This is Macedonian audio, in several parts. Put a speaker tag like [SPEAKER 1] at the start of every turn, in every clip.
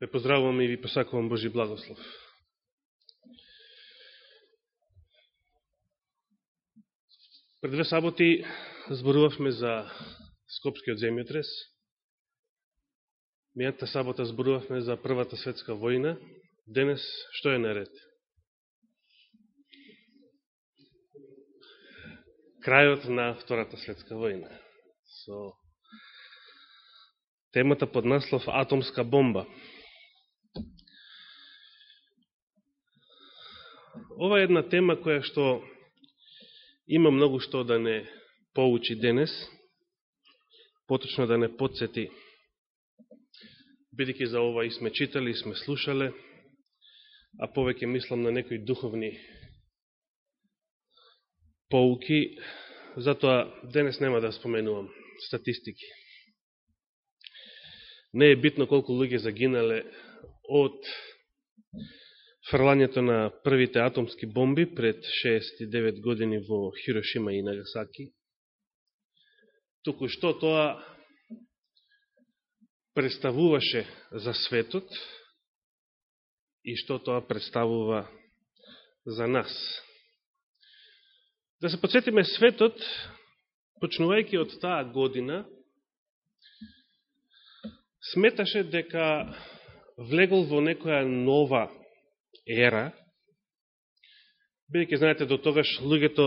[SPEAKER 1] Ве поздравувам и ви посакувам Божи благослов. Пред две саботи зборувавме за Скопскиот земјотрес. Мијата сабота зборувавме за Првата светска војна. Денес, што е наред? Крајот на Втората светска војна. Со темата под наслов Атомска бомба. Ова е една тема која што има многу што да не поучи денес, поточно да не подсети, бидеќи за ова и сме читали, и сме слушале, а повеќе мислам на некои духовни поуки, затоа денес нема да споменувам статистики. Не е битно колку луѓе загинале од фрлањето на првите атомски бомби пред 69 години во Хирошима и Нагасаки. Туку што тоа представуваше за светот и што тоа представува за нас. Да се подсетиме светот, почнувајќи од таа година, сметаше дека влегол во некоја нова ера, бидеќи знаете до тогаш луѓето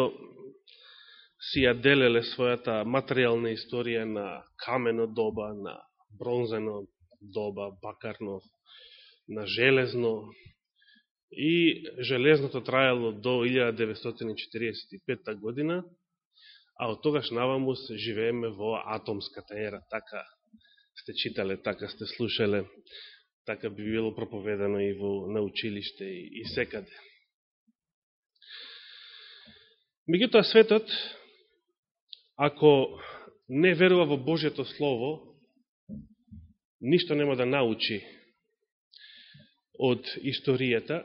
[SPEAKER 1] си ја делеле својата материјална историја на камено доба, на бронзено доба, бакарно, на железно. И железното трајало до 1945 година, а од тогаш наваму се живееме во атомската ера, така сте читале, така сте слушале така би било проповедано и во на училиште и, и секаде. Меѓутоа светот, ако не верува во Божјето Слово, ништо нема да научи од историјата.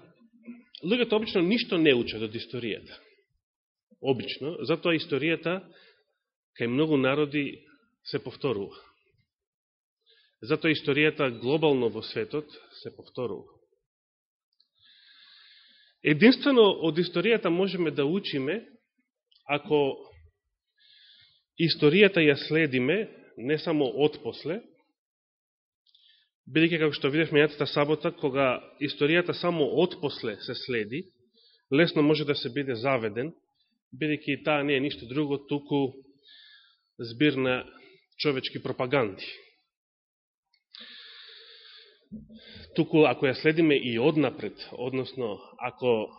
[SPEAKER 1] Луѓето обично ништо не учат од историјата. Обично, затоа историјата кај многу народи се повторува. Затоа историјата глобално во светот се повторува. Единствено од историјата можеме да учиме ако историјата ја следиме не само од после, бидеќи како што видевме јатата сабота, кога историјата само од после се следи, лесно може да се биде заведен, бидеќи таа не е ништо друго, туку збир на човечки пропаганди. Туку ако ја следиме и однапред, односно ако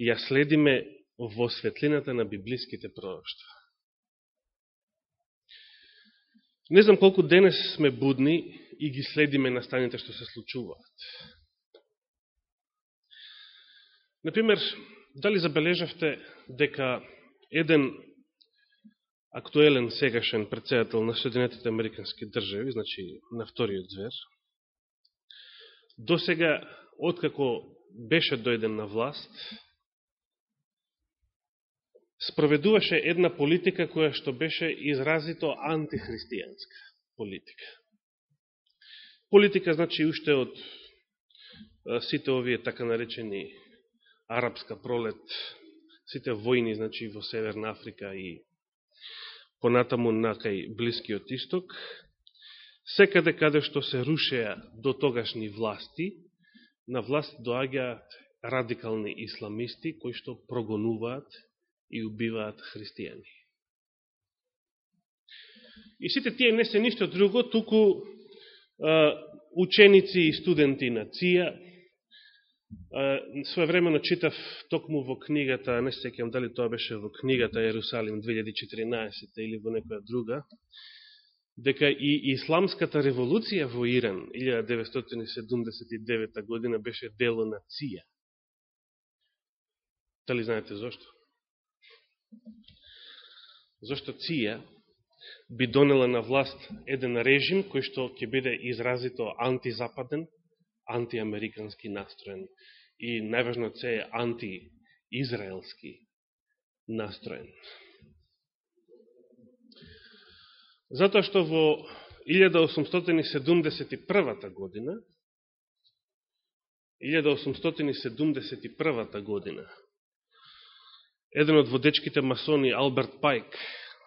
[SPEAKER 1] ја следиме во светлината на библиските пророќства. Не знам колку денес сме будни и ги следиме настаните што се случуваат. Например, дали забележавте дека еден актуелен сегашен председател на Соединетите Американски држави, значи на вториот звер, до сега, откако беше дојден на власт, спроведуваше една политика која што беше изразито антихристијанска политика. Политика, значи, уште од сите овие така наречени арапска пролет, сите војни, значи, во Северна Африка и понатаму на кај Блискиот Исток, секаде каде што се рушеа до тогашни власти, на власт доаѓаат радикални исламисти кои што прогонуваат и убиваат христијани. И сите тие не се ништо друго, туку а, ученици и студенти на ЦИА. Своевремено читав токму во книгата, не се секам дали тоа беше во книгата Јерусалим 2014 или во некоја друга, дека и исламската револуција во Иран 1979 година беше дело на ЦИА. Дали знаете зашто? Зошто ЦИА би донела на власт еден режим кој што ќе биде изразито антизападен, антиамерикански настроен и најважно це е антиизраелски настроен. Затоа што во 1871 година 1871 година, еден од водечките масони Алберт Пайк,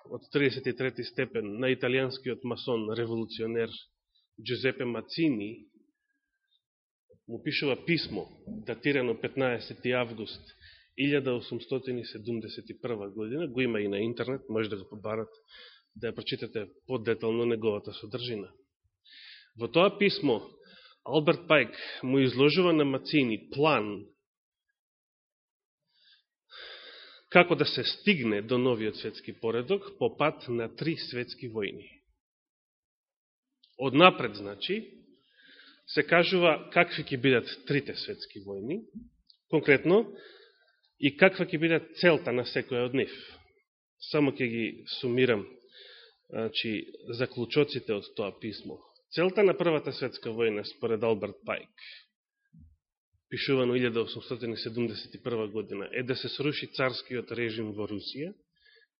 [SPEAKER 1] од 33 степен на италијанскиот масон, револуционер Джузепе Мацини, му пишува писмо, датирано 15. август 1871 година, го има и на интернет, може да го побарат, да ја прочитате поддетално неговата содржина. Во тоа писмо, Алберт Пайк му изложува на Мацини план како да се стигне до новиот светски поредок по пат на три светски војни. Однапред, значи, се кажува какви ќе бидат трите светски војни, конкретно, и каква ќе биде целта на секоја од нив. Само ќе ги сумирам значи, заклучоците од тоа писмо. Целта на Првата светска војна, според Алберт Пайк, пишувано 1871 година, е да се сруши царскиот режим во Русија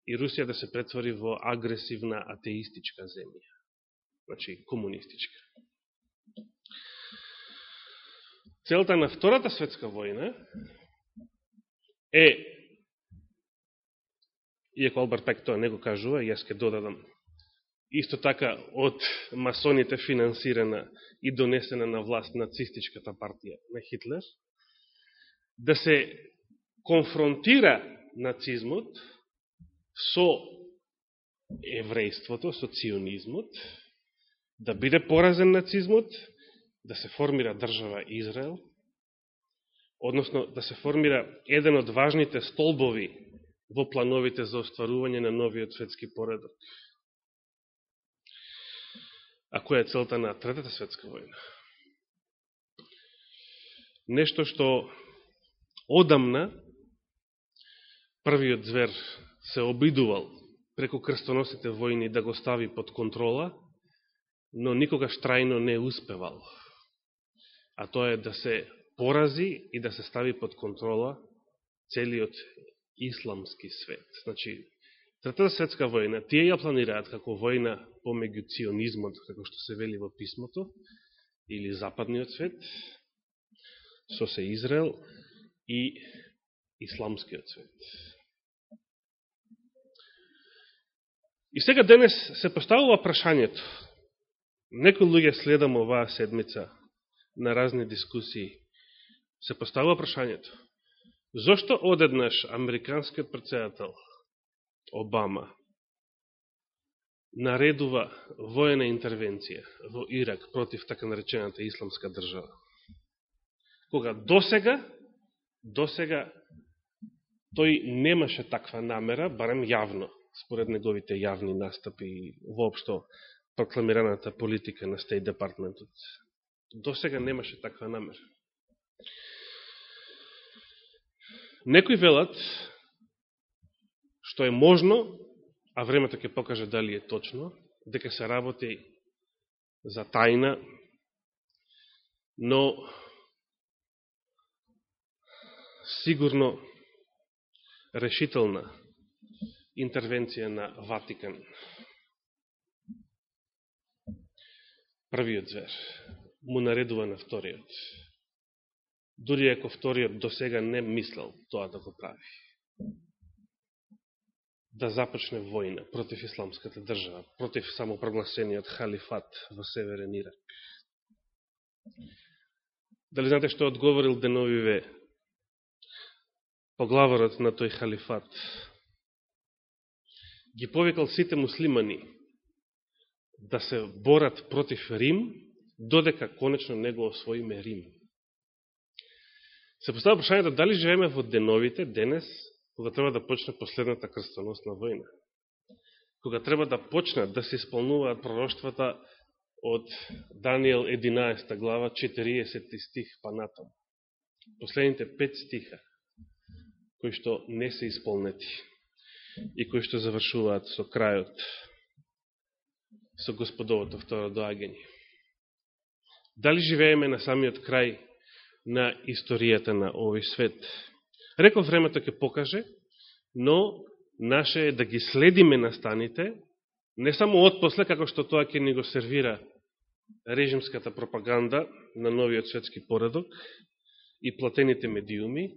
[SPEAKER 1] и Русија да се претвори во агресивна атеистичка земја. Значи, комунистичка. Целта на Втората светска војна е, иако Алберт Пек тоа не го кажува, јас ке додадам, исто така од масоните финансирана и донесена на власт нацистичката партија на Хитлер, да се конфронтира нацизмот со еврејството, со ционизмот, да биде поразен нацизмот, да се формира држава Израел, односно да се формира еден од важните столбови во плановите за остварување на новиот светски поредок. А која е целта на Третата светска војна? Нешто што одамна првиот звер се обидувал преку крстоносите војни да го стави под контрола, но никогаш трајно не успевал. А тоа е да се порази и да се стави под контрола целиот исламски свет. Значи, Третата светска војна, тие ја планираат како војна помеѓу ционизмот, како што се вели во писмото, или западниот свет, со се Израел и исламскиот свет. И сега денес се поставува прашањето. Некои луѓе следам оваа седмица на разни дискусии се поставува прашањето. Зошто одеднаш американскиот председател Обама наредува воена интервенција во Ирак против така наречената исламска држава? Кога досега, досега тој немаше таква намера, барем јавно, според неговите јавни настапи и воопшто прокламираната политика на Стейт Департментот. Досега немаше таква намера. Некои велат, што е можно, а времето ќе покаже дали е точно, дека се работи за тајна, но сигурно решителна интервенција на Ватикан. Првиот звер му наредува на вториот дури ако вториот до сега не мислел тоа да го прави. Да започне војна против исламската држава, против самопрогласениот халифат во Северен Ирак. Дали знаете што одговорил Деновиве поглаварот на тој халифат? Ги повикал сите муслимани да се борат против Рим, додека конечно не го освоиме Рим се постава прашањето дали живееме во деновите, денес, кога треба да почне последната крстоносна војна. Кога треба да почнат да се исполнуваат пророштвата од Данијел 11 глава 40 стих па натам. Последните пет стиха, кои што не се исполнети и кои што завршуваат со крајот, со господовото второ доагање. Дали живееме на самиот крај на историјата на овој свет. Реков времето ќе покаже, но наше е да ги следиме настаните, не само отпосле, како што тоа ќе ни го сервира режимската пропаганда на новиот светски поредок, и платените медиуми,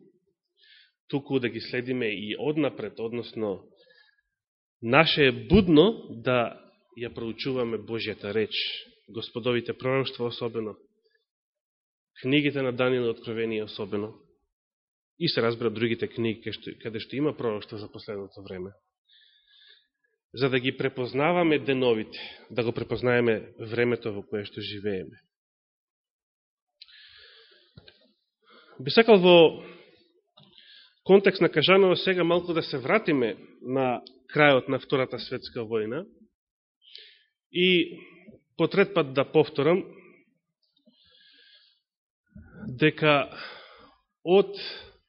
[SPEAKER 1] туку да ги следиме и однапред, односно, наше е будно да ја проучуваме Божјата реч, Господовите пророќства особено, книгите на Данијел Откровение особено, и се разбира другите книги каде што има пророќство за последното време, за да ги препознаваме деновите, да го препознаеме времето во кое што живееме. Би сакал во контекст на кажаново сега малку да се вратиме на крајот на Втората светска војна и по трет пат да повторам дека од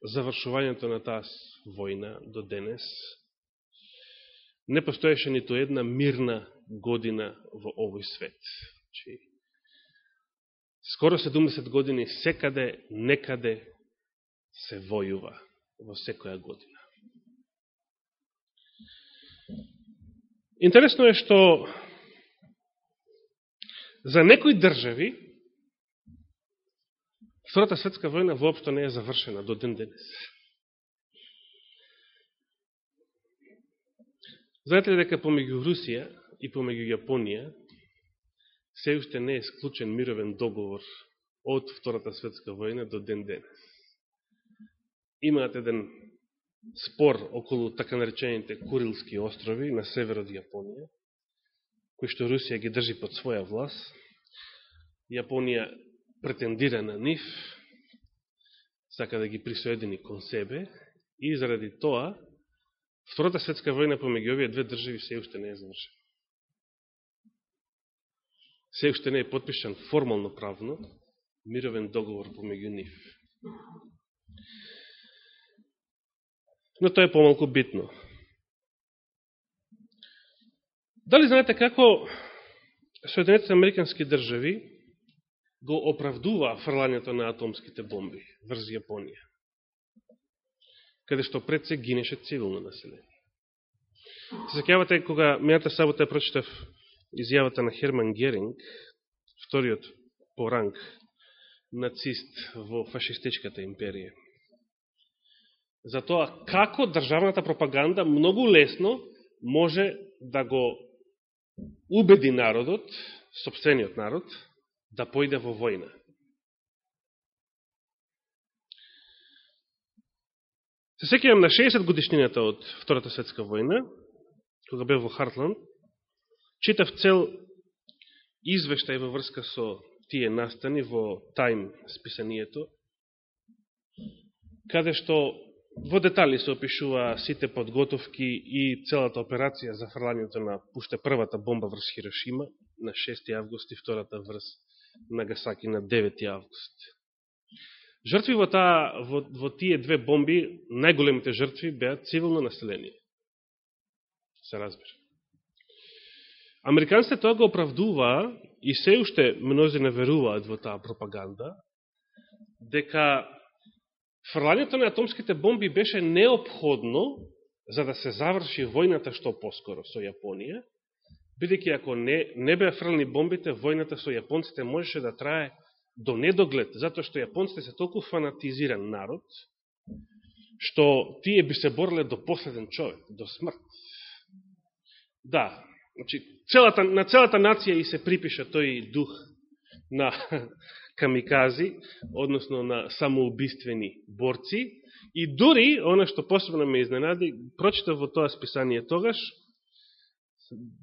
[SPEAKER 1] завршувањето на таа војна до денес не постоеше нито една мирна година во овој свет. Чи, скоро 70 години секаде, некаде се војува во секоја година. Интересно е што за некои држави Втората светска војна воопшто не е завршена до ден денес. Знаете ли дека помеѓу Русија и помеѓу Јапонија се уште не е склучен мировен договор од Втората светска војна до ден денес? Имаат еден спор околу така наречените Курилски острови на север од Јапонија, кои што Русија ги држи под своја власт. Јапонија претендира на нив, сака да ги присоедини кон себе, и заради тоа, Втората светска војна помеѓу овие две држави се уште не е завршена. Се уште не е подпишан формално правно мировен договор помеѓу нив. Но тоа е помалку битно. Дали знаете како Соединетите Американски држави го оправдува фрлањето на атомските бомби врз Јапонија, каде што пред се гинеше цивилно население. Се закјавате кога мејата сабота прочитав изјавата на Херман Геринг, вториот по ранг нацист во фашистичката империја. За тоа како државната пропаганда многу лесно може да го убеди народот, собствениот народ, да појде во војна. Се секијам на 60 годишнината од Втората светска војна, кога бев во Хартланд, читав цел извештај во врска со тие настани во Тајм списанието, каде што во детали се опишува сите подготовки и целата операција за фрлањето на пуште првата бомба врз Хирошима на 6. август и втората врз Нагасаки на 9. август. Жртви во, таа, во, во тие две бомби, најголемите жртви беа цивилно население. Се разбира. Американците тоа го оправдуваа и се уште мнози не веруваат во таа пропаганда, дека фрлањето на атомските бомби беше необходно за да се заврши војната што поскоро со Јапонија, бидеќи ако не, не беа фрлни бомбите, војната со јапонците можеше да трае до недоглед, затоа што јапонците се толку фанатизиран народ, што тие би се бореле до последен човек, до смрт. Да, значи, целата, на целата нација и се припиша тој дух на камикази, односно на самоубиствени борци, и дури, оно што посебно ме изненади, прочитав во тоа списание тогаш,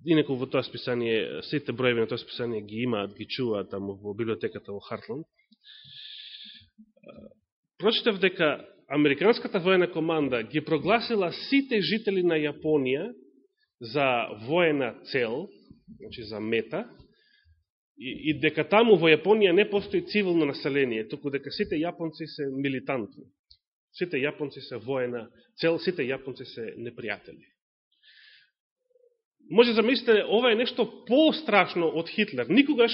[SPEAKER 1] Инако во тоа списание, сите броеви на тоа списание ги имаат, ги чуваат таму во библиотеката во Хартланд. Прочитав дека Американската воена команда ги прогласила сите жители на Јапонија за воена цел, значи за мета, и, и дека таму во Јапонија не постои цивилно население, туку дека сите јапонци се милитантни. Сите јапонци се воена цел, сите јапонци се непријатели. Може да замислите, ова е нешто пострашно од Хитлер. Никогаш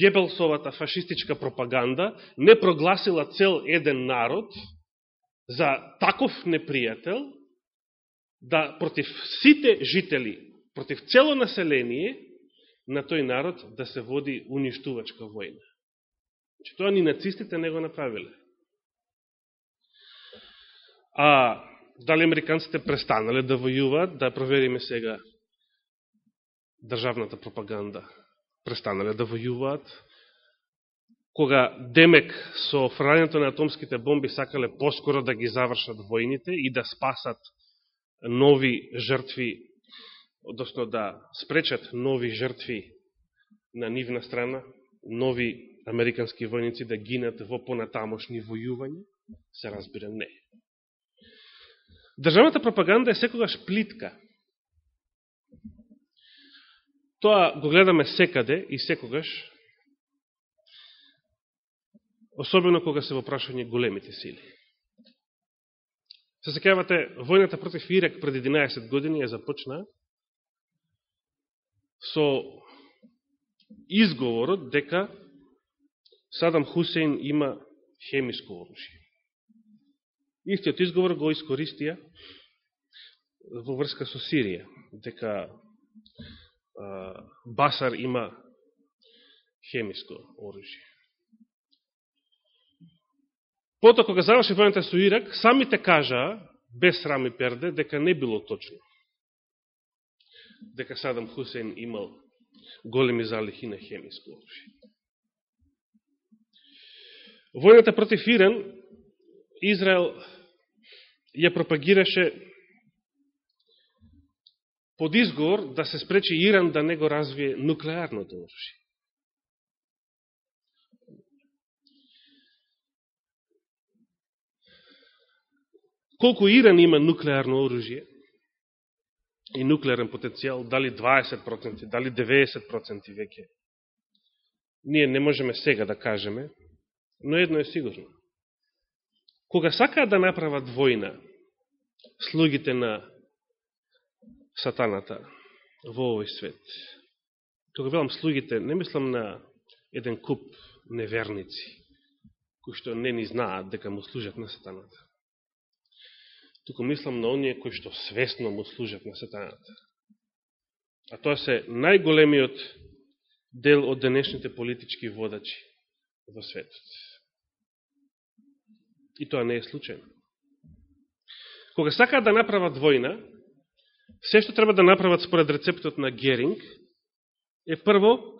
[SPEAKER 1] Гебелсовата фашистичка пропаганда не прогласила цел еден народ за таков непријател, да против сите жители, против цело население на тој народ да се води уништувачка војна. Че тоа ни нацистите не го направиле. А дали американците престанале да војуваат, да провериме сега државната пропаганда. Престанале да војуваат, кога Демек со фрањето на атомските бомби сакале поскоро да ги завршат војните и да спасат нови жртви, односно да спречат нови жртви на нивна страна, нови американски војници да гинат во понатамошни војувања, се разбира не. Државната пропаганда е секогаш плитка. Тоа го гледаме секаде и секогаш особено кога се во прашање големите сили. Се секавате, војната против Ирак пред 11 години ја започна со изговорот дека Садам Хусейн има хемиско оружие. Истиот изговор го искористија во врска со Сирија, дека Басар има хемиско оружие. Потоа, кога заврши војната со Ирак, самите кажаа, без срам и перде, дека не било точно. Дека Садам Хусейн имал големи залихи на хемиско оружие. Војната против Иран, Израел ја пропагираше под изговор да се спречи Иран да не го развие нуклеарното оружие. колку Иран има нуклеарно оружие и нуклеарен потенцијал, дали 20%, дали 90% веќе, ние не можеме сега да кажеме, но едно е сигурно. Кога сакаат да направат војна слугите на сатаната во овој свет, кога велам слугите, не мислам на еден куп неверници, кои што не ни знаат дека му служат на сатаната туку мислам на оние кои што свесно му служат на сатаната. А тоа се најголемиот дел од денешните политички водачи во светот. И тоа не е случајно. Кога сакаат да направат војна, се што треба да направат според рецептот на Геринг е прво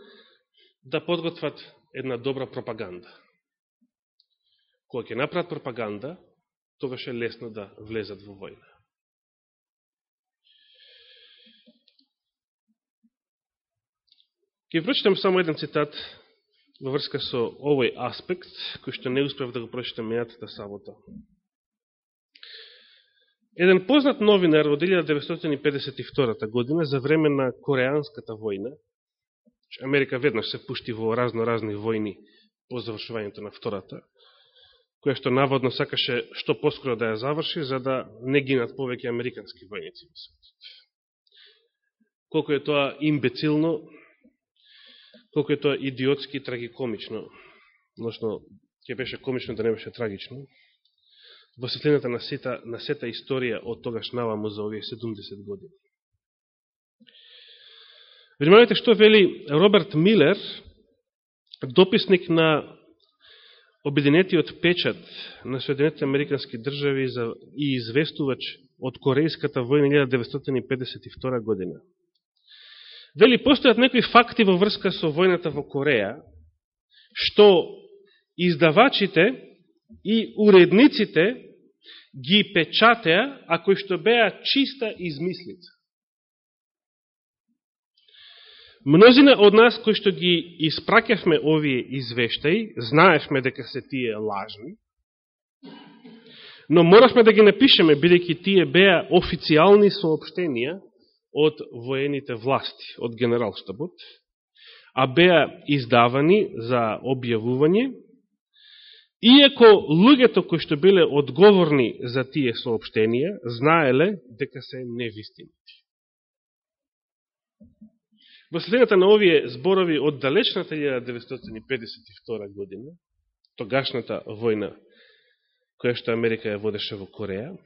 [SPEAKER 1] да подготват една добра пропаганда. Кога ќе направат пропаганда, тогаш е лесно да влезат во војна. Ке прочитам само еден цитат во врска со овој аспект, кој што не успев да го прочитам мејатата да сабота. Еден познат новинар од 1952 година за време на Кореанската војна, значи Америка веднаш се пушти во разно-разни војни по завршувањето на втората, која што наводно сакаше што поскоро да ја заврши, за да не гинат повеќе американски војници во светот. Колко е тоа имбецилно, колко е тоа идиотски и трагикомично, ношно ќе беше комично да не беше трагично, во светлината на сета, на сета историја од тогаш наваму за овие 70 години. Внимавайте што вели Роберт Милер, дописник на Обединетиот печат на Соединетите Американски држави за, и известувач од Корејската војна 1952 година. Вели, постојат некои факти во врска со војната во Кореја, што издавачите и уредниците ги печатеа, а кои што беа чиста измислица. Мнозина од нас кои што ги испракевме овие извештаи, знаевме дека се тие лажни, но моравме да ги напишеме, бидејќи тие беа официјални сообштенија од воените власти, од генералштабот, а беа издавани за објавување, иако луѓето кои што биле одговорни за тие сообштенија, знаеле дека се невистинати. Во следната на овие зборови од далечната 1952 година, тогашната војна која што Америка ја водеше во Кореја,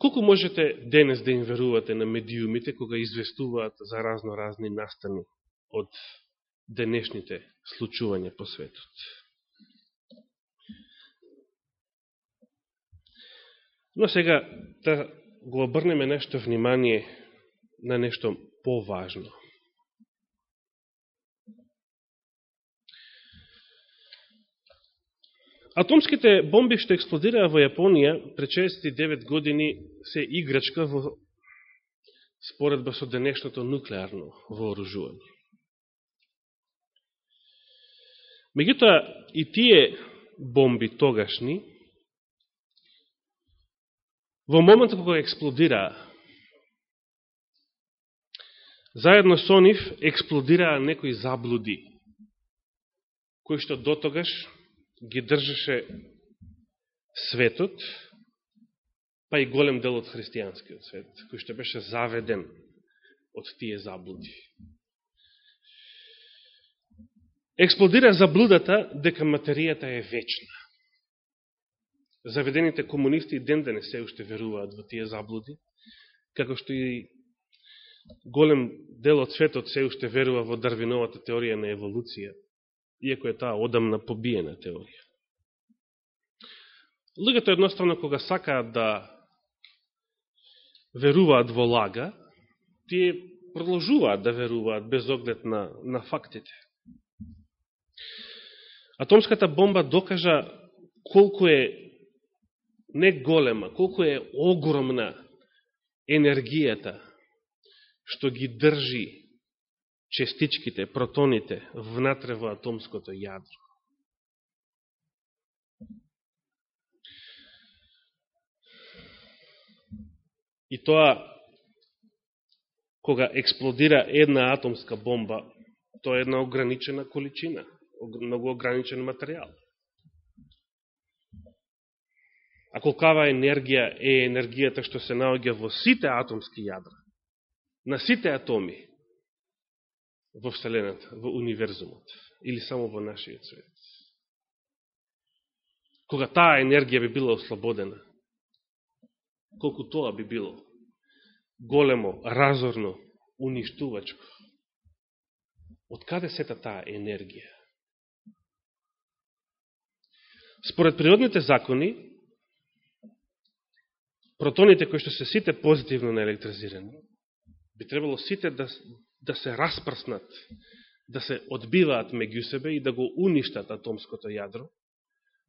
[SPEAKER 1] колку можете денес да им верувате на медиумите кога известуваат за разно-разни настани од денешните случувања по светот? Но сега да го обрнеме нешто внимание на нешто поважно. Атомските бомби што експлодираа во Јапонија пред 69 години се играчка во споредба со денешното нуклеарно вооружување. Меѓутоа, и тие бомби тогашни, во моментот кога експлодираа, заедно со нив експлодираа некои заблуди, кои што дотогаш ги држеше светот, па и голем дел од христијанскиот свет, кој што беше заведен од тие заблуди. Експлодира заблудата дека материјата е вечна. Заведените комунисти ден денес се уште веруваат во тие заблуди, како што и голем дел од светот се уште верува во Дарвиновата теорија на еволуција, иако е таа одамна побиена теорија. Луѓето едноставно кога сакаат да веруваат во лага, тие продолжуваат да веруваат без оглед на, на фактите. Атомската бомба докажа колку е не голема, колку е огромна енергијата што ги држи честичките, протоните внатре во атомското јадро. И тоа, кога експлодира една атомска бомба, тоа е една ограничена количина, многу ограничен материјал. А колкава енергија е енергијата што се наоѓа во сите атомски јадра, на сите атоми во Вселената, во универзумот, или само во нашиот свет. Кога таа енергија би била ослободена, колку тоа би било големо, разорно, уништувачко. Од каде сета таа енергија? Според природните закони, протоните кои што се сите позитивно наелектризирани, би требало сите да, да се распрснат, да се одбиваат меѓу себе и да го уништат атомското јадро,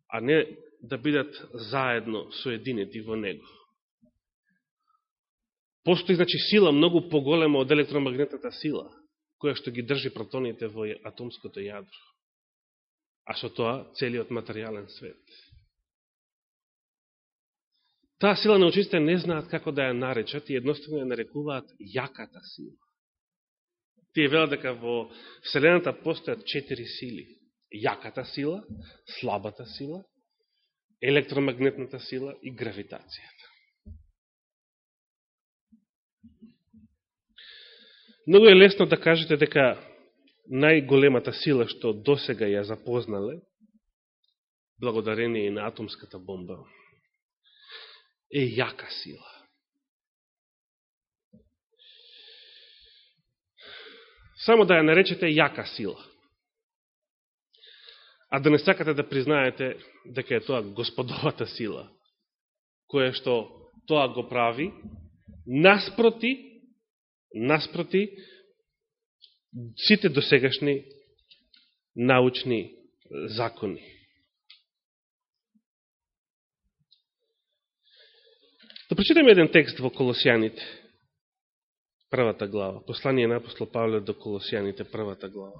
[SPEAKER 1] а не да бидат заедно соединети во него. Постои, значи, сила многу поголема од електромагнетната сила, која што ги држи протоните во атомското јадро. А со тоа целиот материјален свет. Таа сила научистите не знаат како да ја наречат и едноставно ја нарекуваат јаката сила. Тие велат дека во Вселената постојат четири сили. Јаката сила, слабата сила, електромагнетната сила и гравитацијата. Многу е лесно да кажете дека најголемата сила што досега ја запознале, благодарение на атомската бомба, е јака сила. Само да ја наречете јака сила. А да не сакате да признаете дека е тоа господовата сила, која што тоа го прави, наспроти наспроти сите досегашни научни закони. Да прочитаме еден текст во Колосијаните, првата глава. Послание на апостол Павле до Колосијаните, првата глава.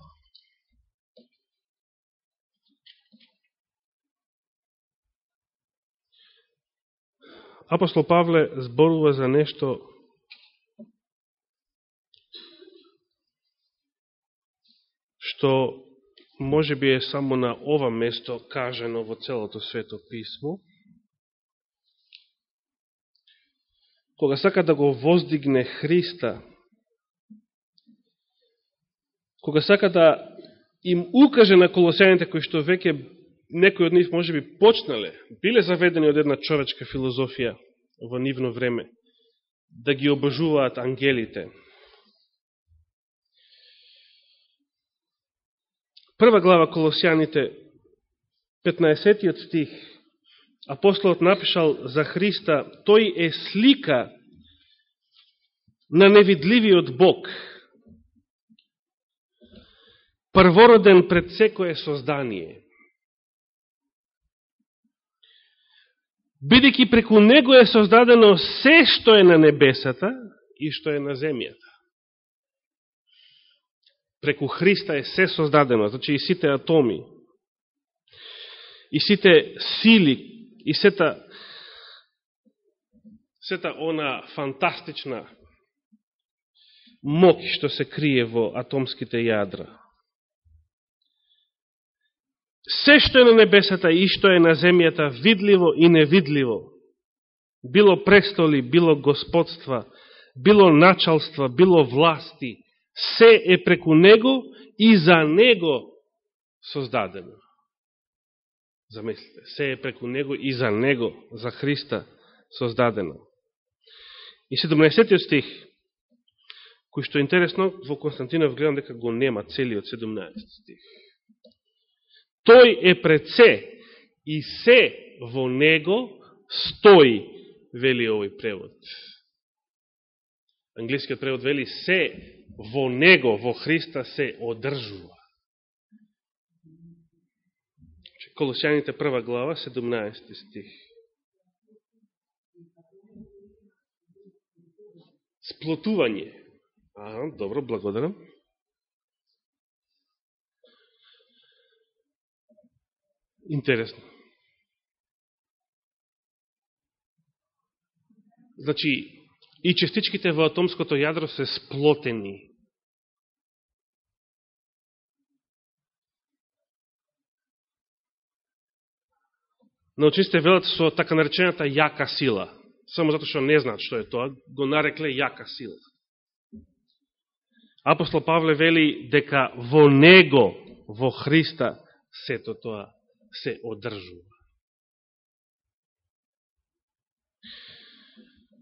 [SPEAKER 1] Апостол Павле зборува за нешто што може би е само на ова место кажено во целото свето писмо, кога сака да го воздигне Христа, кога сака да им укаже на колосјаните кои што веќе некои од нив може би почнале, биле заведени од една човечка филозофија во нивно време, да ги обожуваат ангелите, Прва глава Колосијаните, 15 стих, апостолот напишал за Христа, тој е слика на невидливиот Бог, првороден пред секое создание. Бидеќи преку него е создадено се што е на небесата и што е на земјата. Преку Христа е се создадено, значи и сите атоми, и сите сили, и сета, сета она фантастична моќ што се крие во атомските јадра. Се што е на небесата и што е на земјата, видливо и невидливо, било престоли, било господства, било началства, било власти, се е преку него и за него создадено. Замислите, се е преку него и за него, за Христа создадено. И 17 стих, кој што е интересно, во Константинов гледам дека го нема целиот 17 стих. Тој е пред се и се во него стои, вели овој превод. Англискиот превод вели се во него, во Христа се одржува. Значи, Колосјаните прва глава, 17 стих. Сплотување. А, добро, благодарам. Интересно. Значи, и частичките во атомското јадро се сплотени. Научисте велат со така наречената јака сила. Само затоа што не знаат што е тоа, го нарекле јака сила. Апостол Павле вели дека во Него, во Христа, сето тоа се одржува.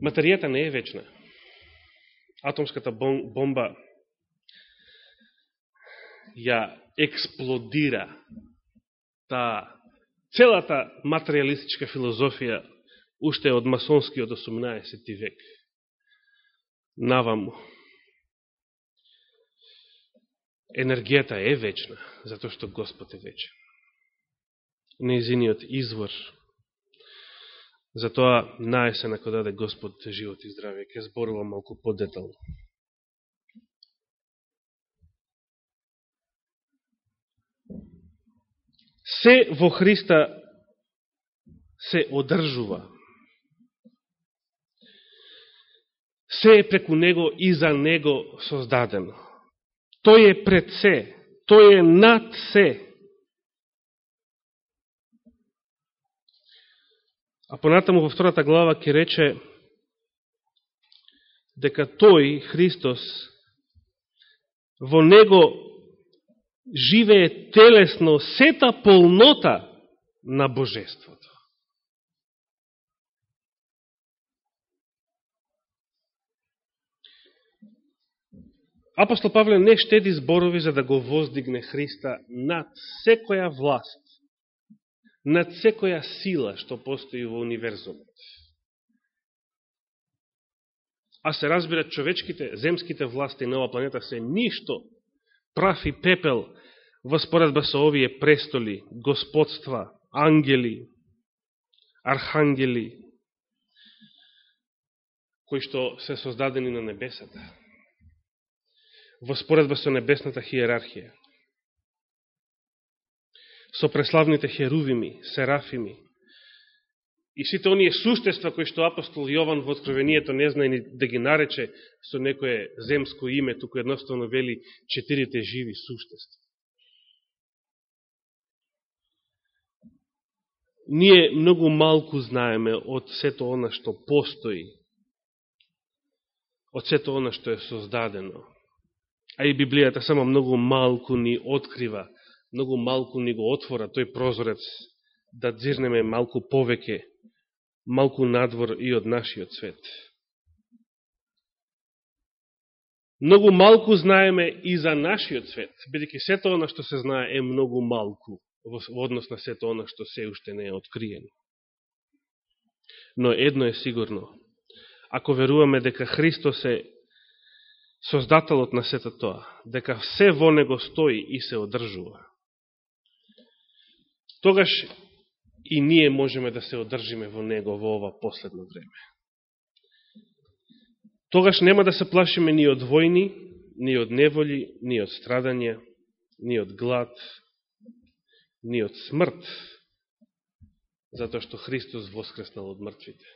[SPEAKER 1] Материјата не е вечна. Атомската бомба ја експлодира та целата материалистичка филозофија уште од масонскиот 18 век. Наваму енергијата е вечна, затоа што Господ е вечен. Неизиниот извор. Затоа наесен ако даде Господ живот и здравје. ке зборувам малку подетално. Се во Христа се одржува. Се е преку Него и за Него создадено. Тој е пред се, тој е над се. А понатаму во втората глава ќе рече дека тој, Христос, во него живее телесно сета полнота на Божеството. Апостол Павле не штеди зборови за да го воздигне Христа над секоја власт, над секоја сила што постои во универзумот. А се разбира, човечките, земските власти на оваа планета се ништо, прав и пепел, во споредба со овие престоли, господства, ангели, архангели, кои што се создадени на небесата во споредба со небесната хиерархија. Со преславните херувими, серафими и сите оние суштества кои што апостол Јован во Откровението не знае ни да ги нарече со некое земско име, туку едноставно вели четирите живи суштества. Ние многу малку знаеме од сето она што постои, од сето она што е создадено а и Библијата само многу малку ни открива, многу малку ни го отвора тој прозорец да дзирнеме малку повеќе, малку надвор и од нашиот свет. Многу малку знаеме и за нашиот свет, бидеќи сето она што се знае е многу малку во однос на сето она што се уште не е откриено. Но едно е сигурно. Ако веруваме дека Христос е создателот на сето тоа, дека се во него стои и се одржува, тогаш и ние можеме да се одржиме во него во ова последно време. Тогаш нема да се плашиме ни од војни, ни од неволи, ни од страдање, ни од глад, ни од смрт, затоа што Христос воскреснал од мртвите.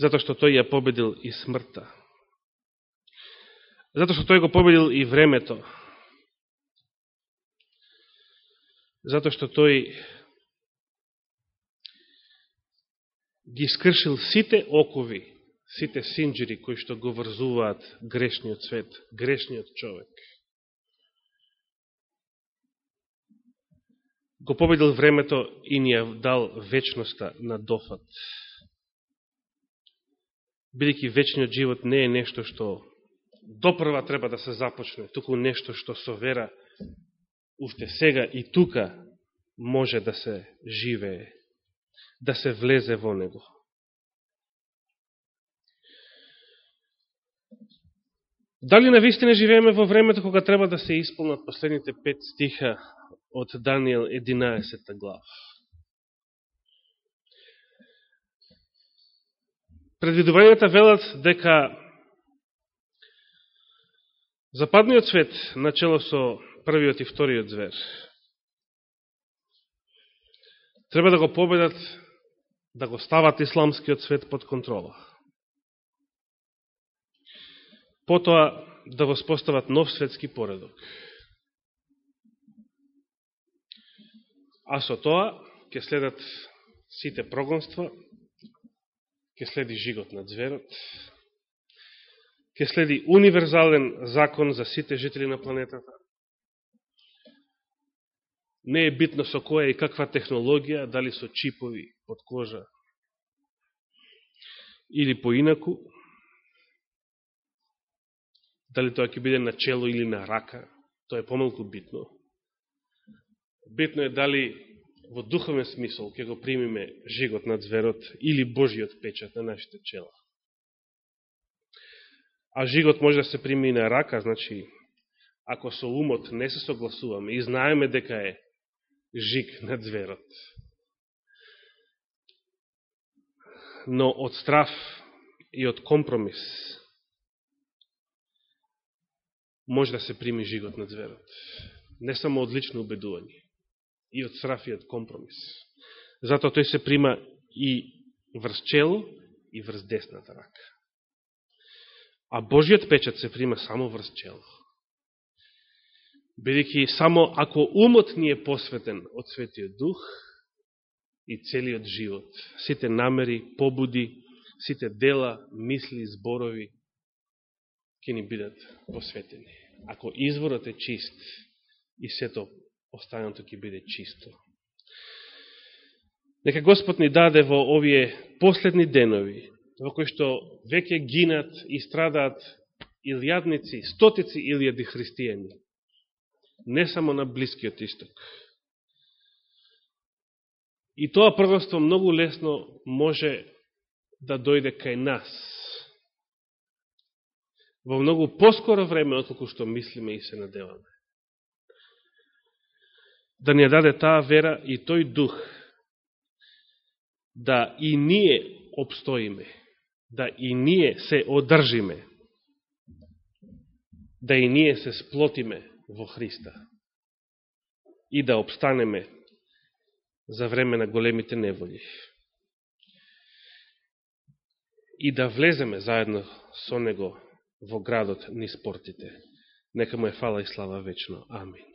[SPEAKER 1] Затоа што тој ја победил и смртта. Затоа што тој го победил и времето. Затоа што тој ги скршил сите окови, сите синджири кои што го врзуваат грешниот свет, грешниот човек. го победил времето и ни ја дал вечноста на дофат. Бидеќи вечниот живот не е нешто што допрва треба да се започне, туку нешто што со вера уште сега и тука може да се живее, да се влезе во него. Дали на вистина живееме во времето кога треба да се исполнат последните пет стиха од Данијел 11 глав. Предвидувањата велат дека западниот свет, начело со првиот и вториот звер, треба да го победат, да го стават исламскиот свет под контрола. Потоа да го спостават нов светски поредок. А со тоа ќе следат сите прогонства, ќе следи жигот на зверот, ќе следи универзален закон за сите жители на планетата. Не е битно со која и каква технологија, дали со чипови под кожа или поинаку, дали тоа ќе биде на чело или на рака, тоа е помалку битно. Битно е дали во духовен смисол ќе го примиме жигот над зверот или Божиот печат на нашите чела. А жигот може да се прими и на рака, значи, ако со умот не се согласуваме и знаеме дека е жиг на зверот. Но од страф и од компромис може да се прими жигот на зверот. Не само од лично убедување и од страф и од компромис. Затоа тој се прима и врз чело и врз десната рака. А Божиот печат се прима само врз чело. Бидеќи само ако умот ни е посветен од Светиот Дух и целиот живот, сите намери, побуди, сите дела, мисли, зборови, ќе ни бидат посветени. Ако изворот е чист и сето останато ќе биде чисто. Нека Господ ни даде во овие последни денови, во кои што веќе гинат и страдаат илјадници, стотици илјади христијани, не само на Блискиот исток. И тоа првенство многу лесно може да дојде кај нас. Во многу поскоро време, отколку што мислиме и се надеваме да ни даде таа вера и тој дух, да и ние обстоиме, да и ние се одржиме, да и ние се сплотиме во Христа и да обстанеме за време на големите неволи. И да влеземе заедно со Него во градот ни спортите. Нека му е фала и слава вечно. Амин.